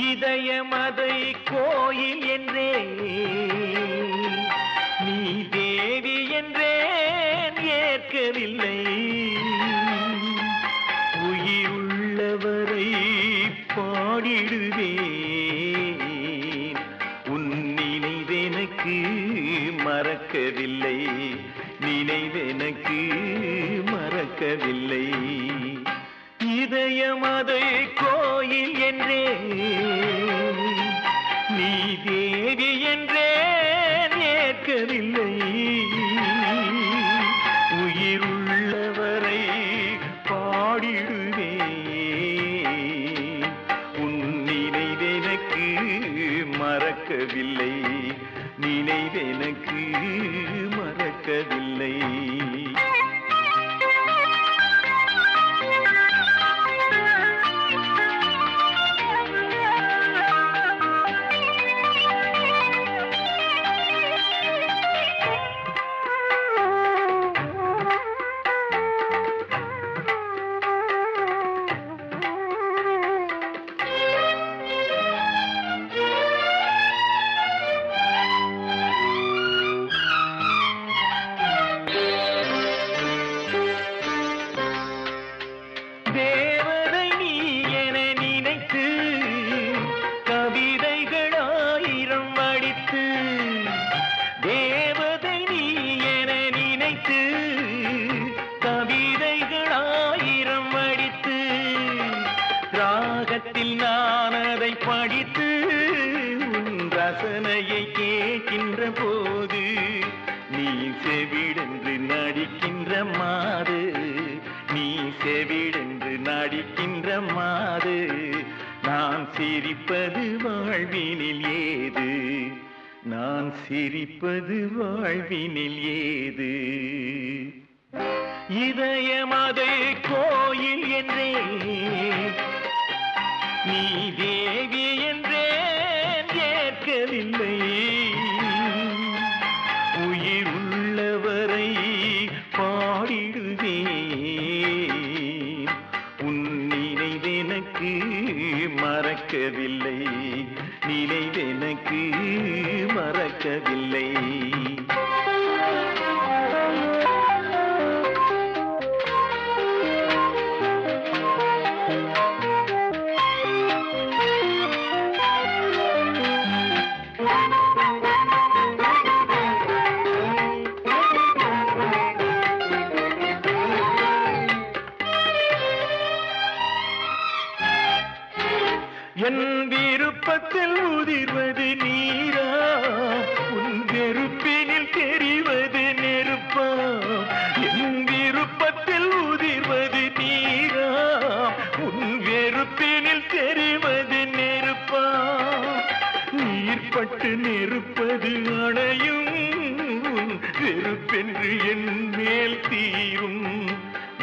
இதயமதை கோயில் என்றே. நீ தேவி என்றேன் ஏற்கவில்லை. உயிருள்ளவரை பாடிடுவேன். உன் நினைவெனக்கு மறக்கவில்லை. நினைவெனக்கு மறக்கவில்லை. இதயமதை கோயில் மறக்கவில்லை. நினைவெனக்கு மறக்கவில்லை. ராகத்தில் நான் அதை படித்து உன் ரசனையை கேட்கின்ற போது நீ செவிடென்று நடிக்கின்ற மாது நீ செவிடென்று நடிக்கின்ற மாது நான் சிரிப்பது வாழ்வினில் ஏது? நான் சிரிப்பது வாழ்வினில் ஏது? இதயமதை ஏற்கவில்லை உயிர் உள்ளவரை பாடிடுவேன். உன் நினைவெனக்கு மறக்கவில்லை. நினைவெனக்கு மறக்கவில்லை. என் விருப்பத்தில் உதிர்வது நீரா? உன் வெறுப்பினில் தெரிவது நெருப்பா? என் விருப்பத்தில் உதிர்வது நீரா? உன் வெறுப்பினில் தெரிவது நெருப்பா? நீர்பட்டு நெருப்பது அணையும். வெறுப்பென்று என் மேல் தீரும்.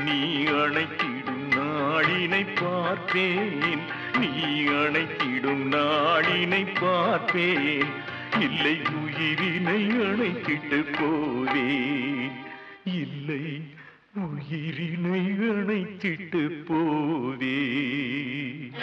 நீ அணைத்திடும் நாளினை பார்ப்பேன். நீ அணைத்திடும் நாளினை பார்ப்பேன். இல்லை உயிரினை அணைத்திட்டு போவேன். இல்லை உயிரினை அணைத்திட்டு போவேன்.